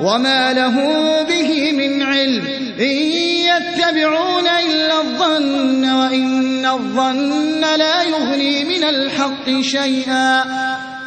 وما له به من علم إن يتبعون إلا الظن وإن الظن لا يغني من الحق شيئا